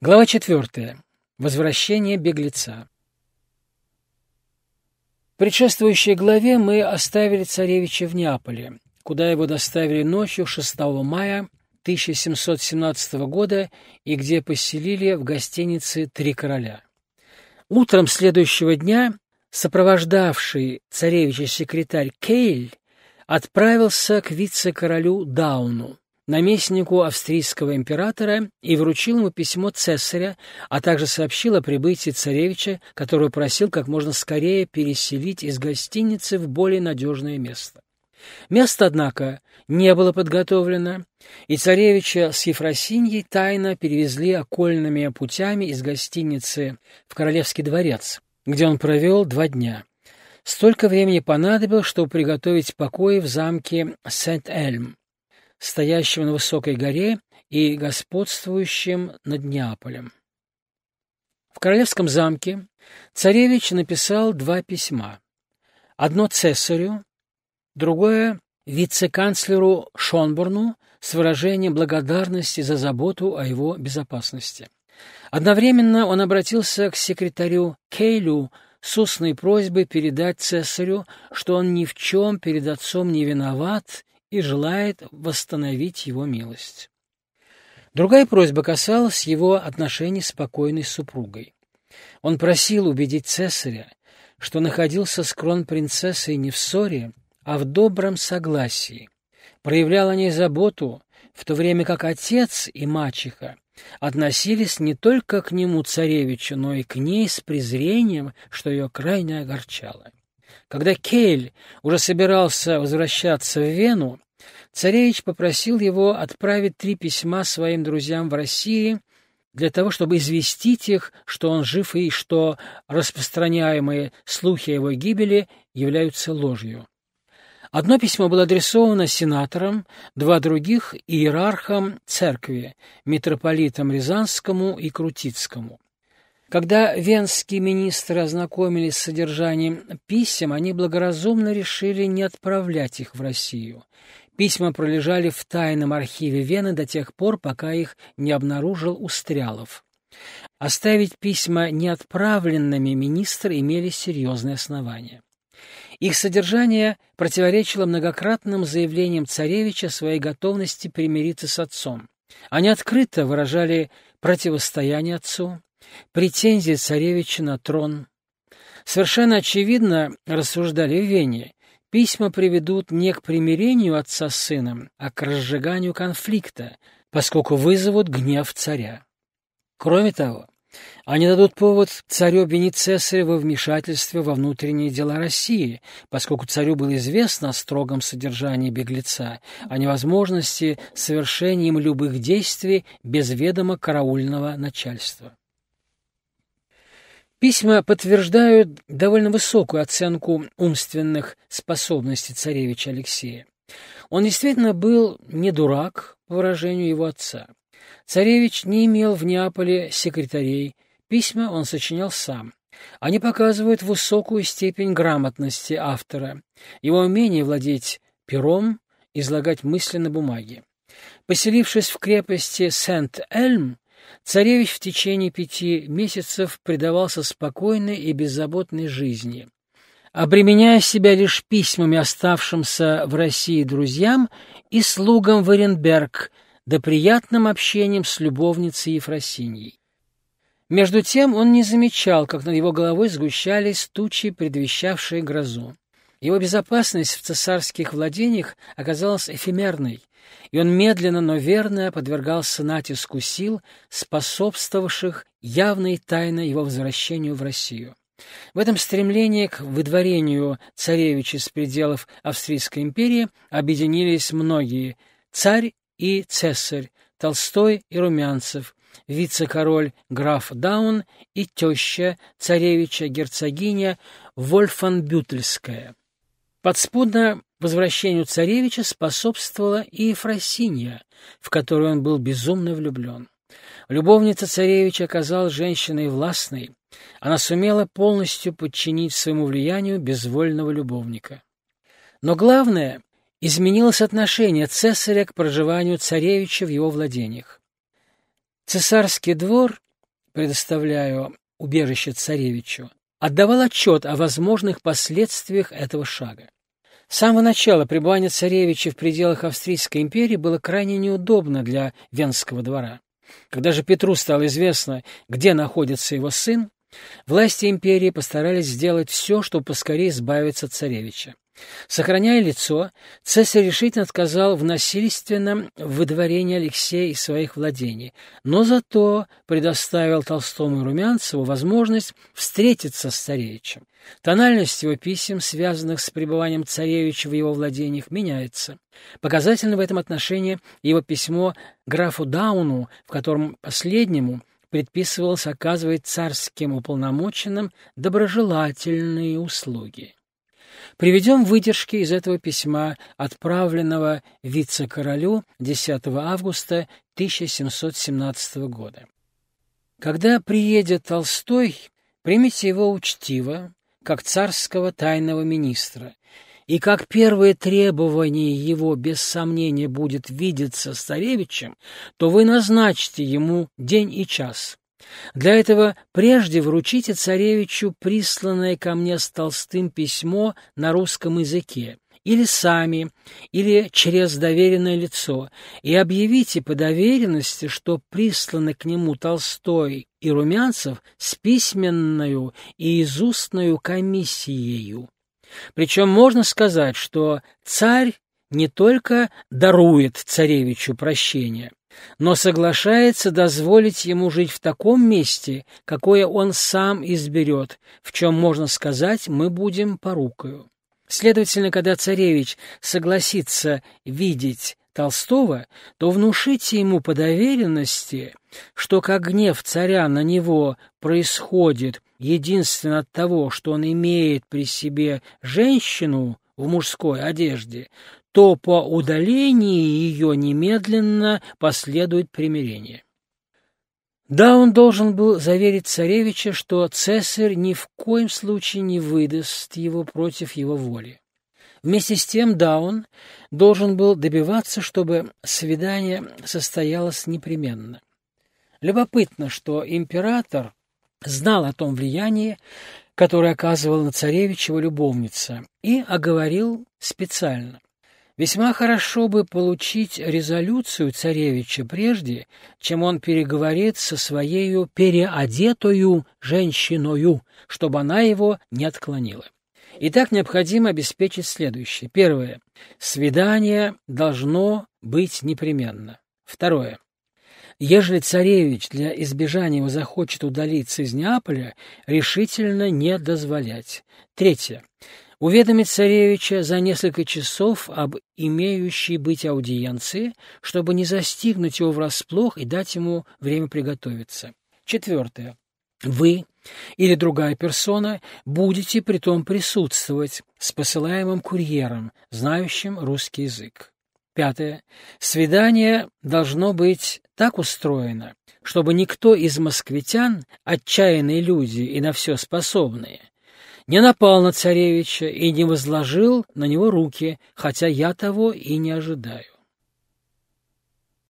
Глава четвертая. Возвращение беглеца. В предшествующей главе мы оставили царевича в Неаполе, куда его доставили ночью 6 мая 1717 года и где поселили в гостинице «Три короля». Утром следующего дня сопровождавший царевича секретарь Кейль отправился к вице-королю Дауну, наместнику австрийского императора, и вручил ему письмо цесаря, а также сообщил о прибытии царевича, который просил как можно скорее переселить из гостиницы в более надежное место. Место, однако, не было подготовлено, и царевича с Ефросиньей тайно перевезли окольными путями из гостиницы в Королевский дворец, где он провел два дня. Столько времени понадобилось, чтобы приготовить покои в замке Сент-Эльм, стоящем на высокой горе и господствующем над Неаполем. В королевском замке царевич написал два письма. Одно цесарю, другое вице-канцлеру Шонборну с выражением благодарности за заботу о его безопасности. Одновременно он обратился к секретарю Кейлю с устной просьбой передать цесарю, что он ни в чем перед отцом не виноват и желает восстановить его милость. Другая просьба касалась его отношений с покойной супругой. Он просил убедить цесаря, что находился с кронпринцессой не в ссоре, а в добром согласии, проявлял о ней заботу, в то время как отец и мачеха относились не только к нему, царевичу, но и к ней с презрением, что ее крайне огорчало. Когда Кейль уже собирался возвращаться в Вену, царевич попросил его отправить три письма своим друзьям в России для того, чтобы известить их, что он жив и что распространяемые слухи о его гибели являются ложью. Одно письмо было адресовано сенаторам, два других — иерархам церкви, митрополитам Рязанскому и Крутицкому. Когда венские министры ознакомились с содержанием писем, они благоразумно решили не отправлять их в Россию. Письма пролежали в тайном архиве Вены до тех пор, пока их не обнаружил Устрялов. Оставить письма неотправленными министры имели серьезные основания. Их содержание противоречило многократным заявлениям царевича своей готовности примириться с отцом. Они открыто выражали противостояние отцу, претензии царевича на трон. Совершенно очевидно, рассуждали в Вене, письма приведут не к примирению отца с сыном, а к разжиганию конфликта, поскольку вызовут гнев царя. Кроме того, они дадут повод царю обвинить Цесаря во вмешательстве во внутренние дела России, поскольку царю было известно о строгом содержании беглеца, о невозможности совершения им любых действий без ведома караульного начальства. Письма подтверждают довольно высокую оценку умственных способностей царевича Алексея. Он действительно был не дурак, по выражению его отца. Царевич не имел в Неаполе секретарей, письма он сочинял сам. Они показывают высокую степень грамотности автора, его умение владеть пером, излагать мысли на бумаге. Поселившись в крепости Сент-Эльм, Царевич в течение пяти месяцев предавался спокойной и беззаботной жизни, обременяя себя лишь письмами оставшимся в России друзьям и слугам в Оренберг, да приятным общением с любовницей Ефросиньей. Между тем он не замечал, как над его головой сгущались тучи, предвещавшие грозу. Его безопасность в цесарских владениях оказалась эфемерной, и он медленно, но верно подвергался натиску сил, способствовавших явно и тайно его возвращению в Россию. В этом стремлении к выдворению царевича из пределов Австрийской империи объединились многие – царь и цесарь, Толстой и Румянцев, вице-король граф Даун и теща царевича герцогиня Вольфанбютельская. Подспудно возвращению царевича способствовала и Ефросинья, в которую он был безумно влюблен. Любовница царевича оказалась женщиной властной, она сумела полностью подчинить своему влиянию безвольного любовника. Но главное, изменилось отношение цесаря к проживанию царевича в его владениях. Цесарский двор предоставляю убежище царевичу, отдавал отчет о возможных последствиях этого шага. С самого начала пребывание царевича в пределах Австрийской империи было крайне неудобно для Венского двора. Когда же Петру стало известно, где находится его сын, власти империи постарались сделать все, чтобы поскорее избавиться от царевича. Сохраняя лицо, цесарь решительно отказал в насильственном выдворении Алексея из своих владений, но зато предоставил Толстому и Румянцеву возможность встретиться с царевичем. Тональность его писем, связанных с пребыванием царевича в его владениях, меняется. Показательно в этом отношении его письмо графу Дауну, в котором последнему предписывалось оказывать царским уполномоченным доброжелательные услуги. Приведем выдержки из этого письма, отправленного вице-королю 10 августа 1717 года. Когда приедет Толстой, примите его учтиво, как царского тайного министра, и как первое требование его без сомнения будет видеться с царевичем, то вы назначите ему день и час. Для этого прежде вручите царевичу присланное ко мне с Толстым письмо на русском языке, или сами, или через доверенное лицо, и объявите по доверенности, что присланы к нему Толстой и Румянцев с письменную и изустную комиссией. Причем можно сказать, что царь не только дарует царевичу прощение, но соглашается дозволить ему жить в таком месте, какое он сам изберет, в чем, можно сказать, мы будем порукою. Следовательно, когда царевич согласится видеть Толстого, то внушите ему по доверенности, что как гнев царя на него происходит единственно от того, что он имеет при себе женщину в мужской одежде, то по удалении ее немедленно последует примирение. Да, он должен был заверить царевича, что цесарь ни в коем случае не выдаст его против его воли. Вместе с тем Даун должен был добиваться, чтобы свидание состоялось непременно. Любопытно, что император знал о том влиянии, которое оказывала на царевича его любовница, и оговорил специально. Весьма хорошо бы получить резолюцию царевича прежде, чем он переговорит со своей переодетою женщиною, чтобы она его не отклонила. Итак, необходимо обеспечить следующее. Первое. Свидание должно быть непременно. Второе. Ежели царевич для избежания его захочет удалиться из Неаполя, решительно не дозволять. Третье уведомить царевича за несколько часов об имеющей быть аудиенции, чтобы не застигнуть его врасплох и дать ему время приготовиться. Четвертое. Вы или другая персона будете при том присутствовать с посылаемым курьером, знающим русский язык. Пятое. Свидание должно быть так устроено, чтобы никто из москвитян, отчаянные люди и на все способные, не напал на царевича и не возложил на него руки, хотя я того и не ожидаю.